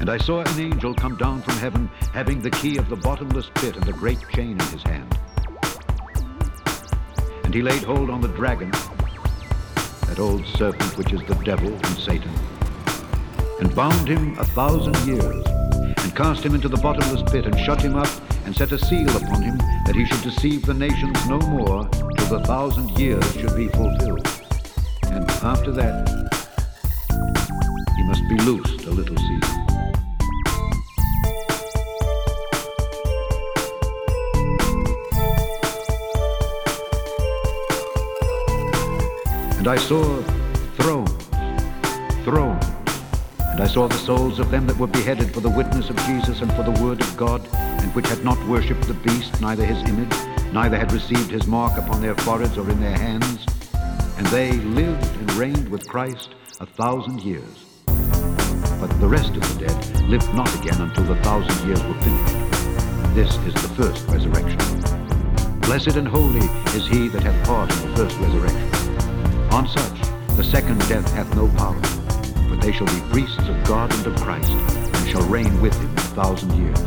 And I saw an angel come down from heaven, having the key of the bottomless pit and a great chain in his hand. And he laid hold on the dragon, that old serpent which is the devil and Satan, and bound him a thousand years, and cast him into the bottomless pit, and shut him up, and set a seal upon him, that he should deceive the nations no more, till the thousand years should be fulfilled. Season. And I saw thrones, thrones, and I saw the souls of them that were beheaded for the witness of Jesus and for the word of God, and which had not worshipped the beast, neither his image, neither had received his mark upon their foreheads or in their hands. And they lived and reigned with Christ a thousand years. The rest of the dead lived not again until the thousand years were finished. This is the first resurrection. Blessed and holy is he that hath part in the first resurrection. On such the second death hath no power, but they shall be priests of God and of Christ, and shall reign with him a thousand years.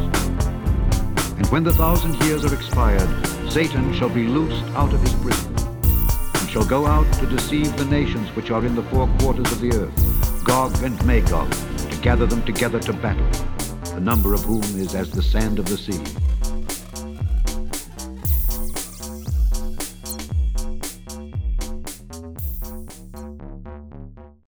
And when the thousand years are expired, Satan shall be loosed out of his prison, and shall go out to deceive the nations which are in the four quarters of the earth, Gog and Magog, gather them together to battle, the number of whom is as the sand of the sea.